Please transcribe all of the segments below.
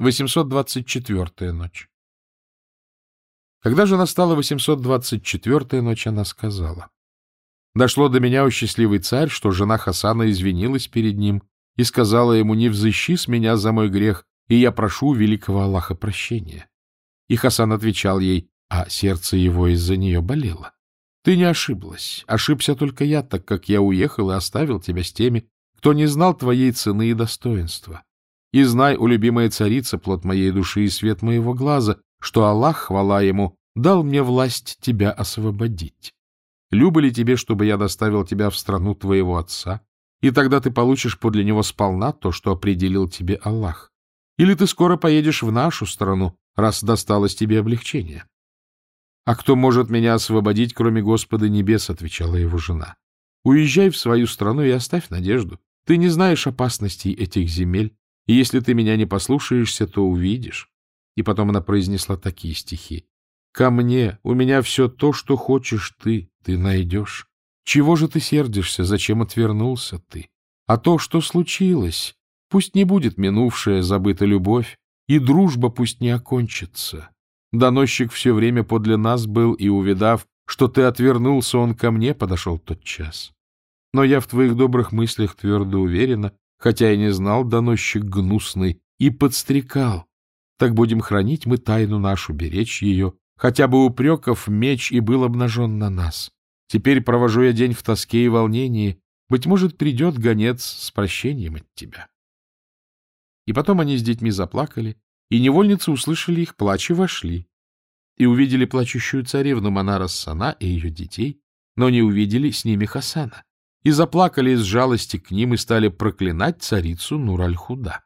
824-я ночь. Когда же настала 824-я ночь, она сказала. Дошло до меня, о счастливый царь, что жена Хасана извинилась перед ним и сказала ему, не взыщи с меня за мой грех, и я прошу великого Аллаха прощения. И Хасан отвечал ей, а сердце его из-за нее болело. Ты не ошиблась, ошибся только я, так как я уехал и оставил тебя с теми, кто не знал твоей цены и достоинства. И знай, у любимая царица, плод моей души и свет моего глаза, что Аллах, хвала ему, дал мне власть тебя освободить. Любо ли тебе, чтобы я доставил тебя в страну твоего отца, и тогда ты получишь подле него сполна то, что определил тебе Аллах? Или ты скоро поедешь в нашу страну, раз досталось тебе облегчение? — А кто может меня освободить, кроме Господа Небес? — отвечала его жена. — Уезжай в свою страну и оставь надежду. Ты не знаешь опасностей этих земель, и если ты меня не послушаешься, то увидишь. И потом она произнесла такие стихи. «Ко мне, у меня все то, что хочешь ты, ты найдешь. Чего же ты сердишься, зачем отвернулся ты? А то, что случилось, пусть не будет минувшая забыта любовь, и дружба пусть не окончится. Доносчик все время подле нас был, и, увидав, что ты отвернулся, он ко мне подошел тот час. Но я в твоих добрых мыслях твердо уверена, хотя и не знал доносчик гнусный, и подстрекал. Так будем хранить мы тайну нашу, беречь ее, хотя бы упреков меч и был обнажен на нас. Теперь провожу я день в тоске и волнении, быть может, придет гонец с прощением от тебя. И потом они с детьми заплакали, и невольницы услышали их плач и вошли, и увидели плачущую царевну Манара Сана и ее детей, но не увидели с ними Хасана и заплакали из жалости к ним и стали проклинать царицу Нураль-Худа.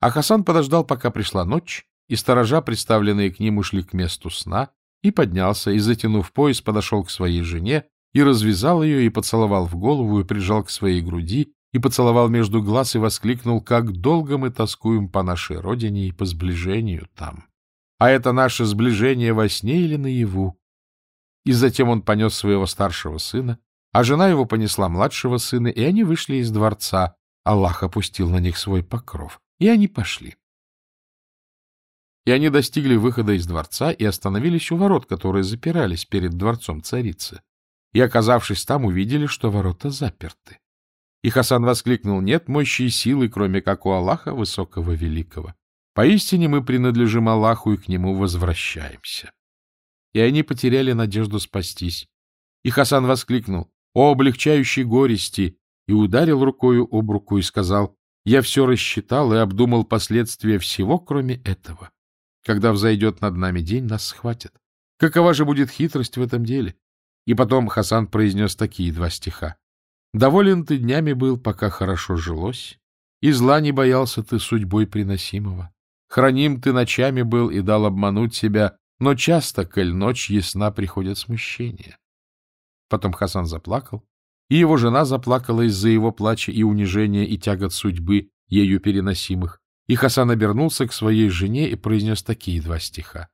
А Хасан подождал, пока пришла ночь, и сторожа, представленные к ним, ушли к месту сна, и поднялся, и, затянув пояс, подошел к своей жене, и развязал ее, и поцеловал в голову, и прижал к своей груди, и поцеловал между глаз, и воскликнул, как долго мы тоскуем по нашей родине и по сближению там. А это наше сближение во сне или наяву? И затем он понес своего старшего сына, а жена его понесла младшего сына, и они вышли из дворца. Аллах опустил на них свой покров, и они пошли. И они достигли выхода из дворца и остановились у ворот, которые запирались перед дворцом царицы. И, оказавшись там, увидели, что ворота заперты. И Хасан воскликнул, нет мощи и силы, кроме как у Аллаха Высокого Великого. Поистине мы принадлежим Аллаху и к Нему возвращаемся. И они потеряли надежду спастись. И Хасан воскликнул, о облегчающей горести, и ударил рукою об руку и сказал, я все рассчитал и обдумал последствия всего, кроме этого. Когда взойдет над нами день, нас схватят. Какова же будет хитрость в этом деле? И потом Хасан произнес такие два стиха. «Доволен ты днями был, пока хорошо жилось, и зла не боялся ты судьбой приносимого. Храним ты ночами был и дал обмануть себя, но часто, коль ночь ясна, приходят смущения. Потом Хасан заплакал, и его жена заплакала из-за его плача и унижения и тягот судьбы, ею переносимых. И Хасан обернулся к своей жене и произнес такие два стиха.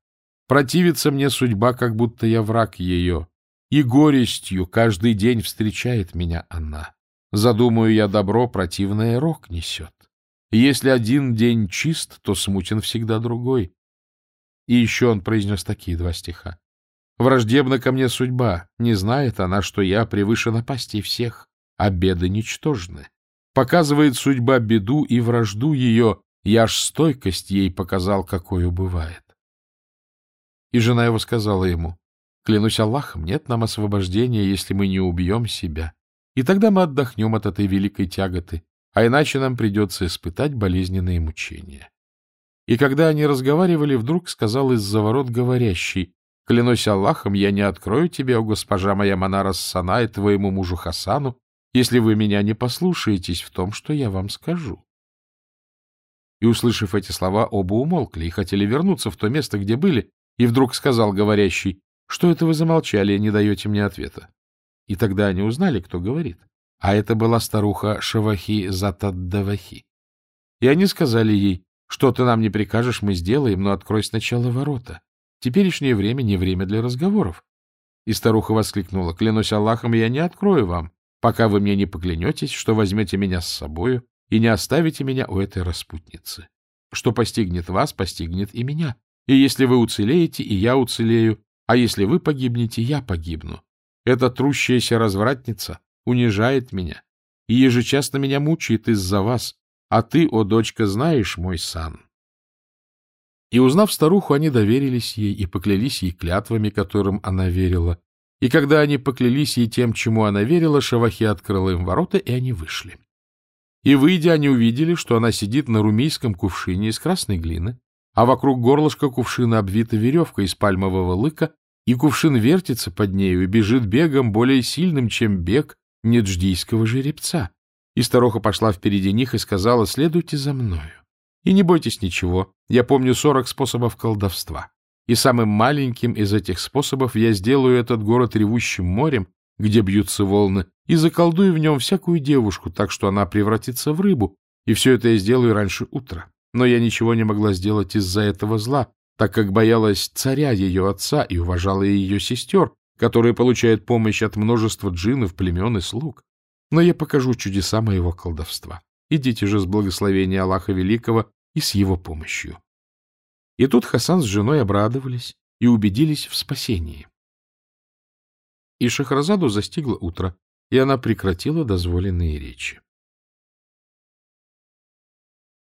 «Противится мне судьба, как будто я враг ее, и горестью каждый день встречает меня она. Задумаю я добро, противное рок несет. Если один день чист, то смутен всегда другой». И еще он произнес такие два стиха. Враждебна ко мне судьба, не знает она, что я превыше напастей всех, а беды ничтожны. Показывает судьба беду и вражду ее, я ж стойкость ей показал, какую бывает. И жена его сказала ему, клянусь Аллахом, нет нам освобождения, если мы не убьем себя, и тогда мы отдохнем от этой великой тяготы, а иначе нам придется испытать болезненные мучения. И когда они разговаривали, вдруг сказал из-за ворот говорящий, Клянусь Аллахом, я не открою тебе, о госпожа моя Манара Сана и твоему мужу Хасану, если вы меня не послушаетесь в том, что я вам скажу. И, услышав эти слова, оба умолкли и хотели вернуться в то место, где были, и вдруг сказал говорящий, что это вы замолчали и не даете мне ответа. И тогда они узнали, кто говорит. А это была старуха Шавахи Затаддавахи. И они сказали ей, что ты нам не прикажешь, мы сделаем, но открой сначала ворота. Теперешнее время не время для разговоров. И старуха воскликнула, клянусь Аллахом, я не открою вам, пока вы мне не поклянетесь, что возьмете меня с собою и не оставите меня у этой распутницы. что постигнет вас, постигнет и меня. И если вы уцелеете, и я уцелею, а если вы погибнете, я погибну. Эта трущаяся развратница унижает меня и ежечасно меня мучает из-за вас, а ты, о дочка, знаешь мой сан. И, узнав старуху, они доверились ей и поклялись ей клятвами, которым она верила. И когда они поклялись ей тем, чему она верила, Шавахи открыла им ворота, и они вышли. И, выйдя, они увидели, что она сидит на румейском кувшине из красной глины, а вокруг горлышка кувшина обвита веревка из пальмового лыка, и кувшин вертится под нею и бежит бегом более сильным, чем бег недждийского жеребца. И старуха пошла впереди них и сказала, следуйте за мною. И не бойтесь ничего, я помню сорок способов колдовства. И самым маленьким из этих способов я сделаю этот город ревущим морем, где бьются волны, и заколдую в нем всякую девушку, так что она превратится в рыбу, и все это я сделаю раньше утра. Но я ничего не могла сделать из-за этого зла, так как боялась царя ее отца и уважала ее сестер, которые получают помощь от множества джинов, племен и слуг. Но я покажу чудеса моего колдовства. Идите же с благословения Аллаха Великого и с его помощью. И тут Хасан с женой обрадовались и убедились в спасении. И Шахразаду застигло утро, и она прекратила дозволенные речи.